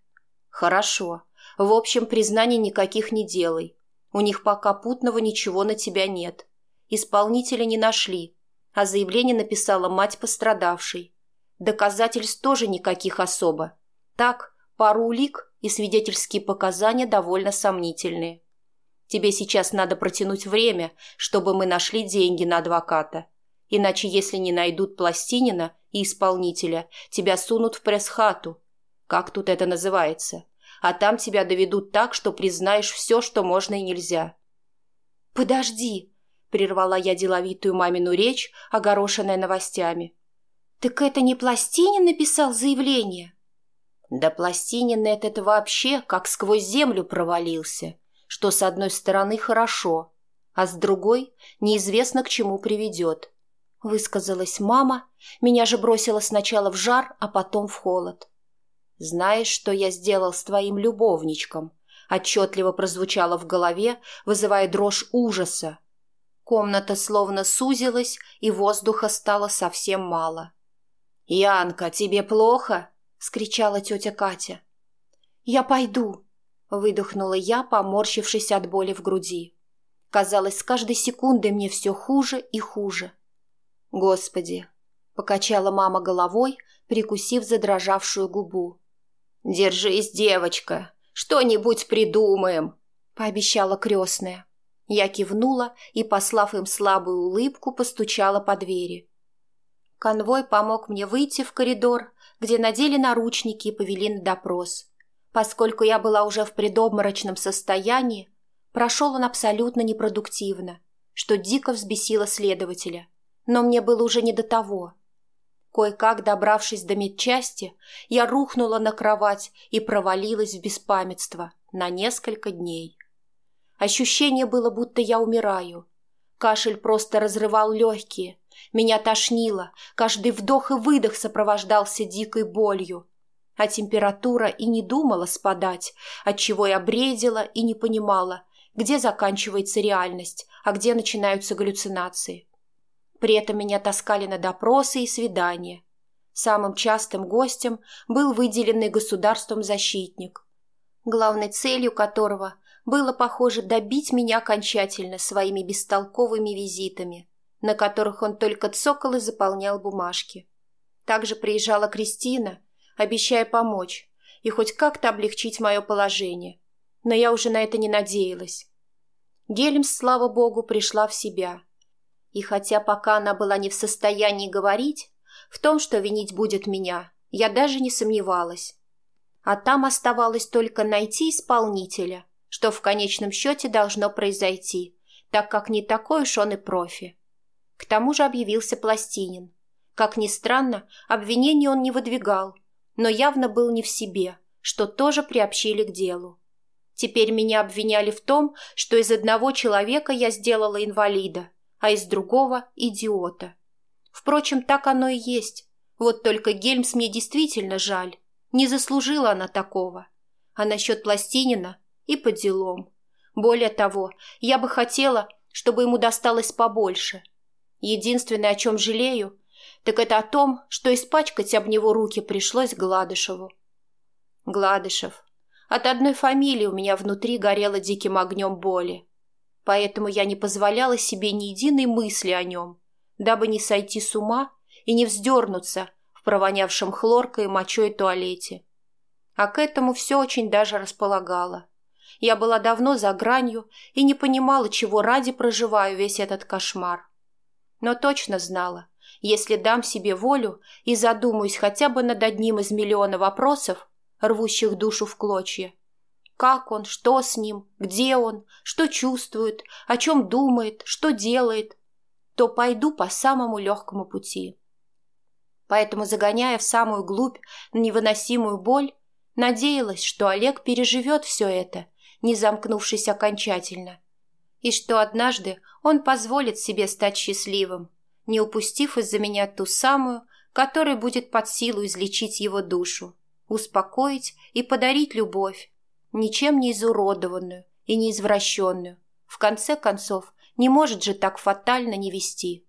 «Хорошо. В общем, признаний никаких не делай. У них пока путного ничего на тебя нет. Исполнителя не нашли, а заявление написала мать пострадавшей. Доказательств тоже никаких особо. Так, пару улик и свидетельские показания довольно сомнительные. Тебе сейчас надо протянуть время, чтобы мы нашли деньги на адвоката. Иначе, если не найдут Пластинина и исполнителя, тебя сунут в пресс-хату. Как тут это называется? А там тебя доведут так, что признаешь все, что можно и нельзя. «Подожди!» Прервала я деловитую мамину речь, огорошенная новостями. «Так это не Пластинин написал заявление?» Да Пластинин этот вообще как сквозь землю провалился, что с одной стороны хорошо, а с другой неизвестно к чему приведет. Высказалась мама, меня же бросила сначала в жар, а потом в холод. «Знаешь, что я сделал с твоим любовничком?» Отчетливо прозвучало в голове, вызывая дрожь ужаса, Комната словно сузилась, и воздуха стало совсем мало. «Янка, тебе плохо?» — скричала тетя Катя. «Я пойду», — выдохнула я, поморщившись от боли в груди. Казалось, с каждой секундой мне все хуже и хуже. «Господи!» — покачала мама головой, прикусив задрожавшую губу. «Держись, девочка! Что-нибудь придумаем!» — пообещала крестная. Я кивнула и, послав им слабую улыбку, постучала по двери. Конвой помог мне выйти в коридор, где надели наручники и повели на допрос. Поскольку я была уже в предобморочном состоянии, Прошел он абсолютно непродуктивно, что дико взбесило следователя. Но мне было уже не до того. Кое-как, добравшись до медчасти, я рухнула на кровать и провалилась в беспамятство на несколько дней. Ощущение было, будто я умираю. Кашель просто разрывал легкие. Меня тошнило, каждый вдох и выдох сопровождался дикой болью. А температура и не думала спадать, отчего я бредила и не понимала, где заканчивается реальность, а где начинаются галлюцинации. При этом меня таскали на допросы и свидания. Самым частым гостем был выделенный государством защитник, главной целью которого было, похоже, добить меня окончательно своими бестолковыми визитами, на которых он только цокол и заполнял бумажки. Также приезжала Кристина, обещая помочь и хоть как-то облегчить мое положение, но я уже на это не надеялась. Гельмс, слава богу, пришла в себя. И хотя пока она была не в состоянии говорить, в том, что винить будет меня, я даже не сомневалась. А там оставалось только найти исполнителя, что в конечном счете должно произойти, так как не такой уж он и профи. К тому же объявился Пластинин. Как ни странно, обвинений он не выдвигал, но явно был не в себе, что тоже приобщили к делу. Теперь меня обвиняли в том, что из одного человека я сделала инвалида, а из другого – идиота. Впрочем, так оно и есть. Вот только Гельмс мне действительно жаль. Не заслужила она такого. А насчет Пластинина и по делам. Более того, я бы хотела, чтобы ему досталось побольше. Единственное, о чем жалею, так это о том, что испачкать об него руки пришлось Гладышеву. Гладышев, от одной фамилии у меня внутри горело диким огнем боли. Поэтому я не позволяла себе ни единой мысли о нем, дабы не сойти с ума и не вздернуться в провонявшем хлоркой и мочой туалете. А к этому все очень даже располагало. Я была давно за гранью и не понимала, чего ради проживаю весь этот кошмар. Но точно знала, если дам себе волю и задумаюсь хотя бы над одним из миллиона вопросов, рвущих душу в клочья. Как он, что с ним, где он, что чувствует, о чем думает, что делает, то пойду по самому легкому пути. Поэтому, загоняя в самую глубь невыносимую боль, надеялась, что Олег переживет все это, не замкнувшись окончательно, и что однажды он позволит себе стать счастливым, не упустив из-за меня ту самую, которая будет под силу излечить его душу успокоить и подарить любовь, ничем не изуродованную и не извращенную. В конце концов, не может же так фатально не вести.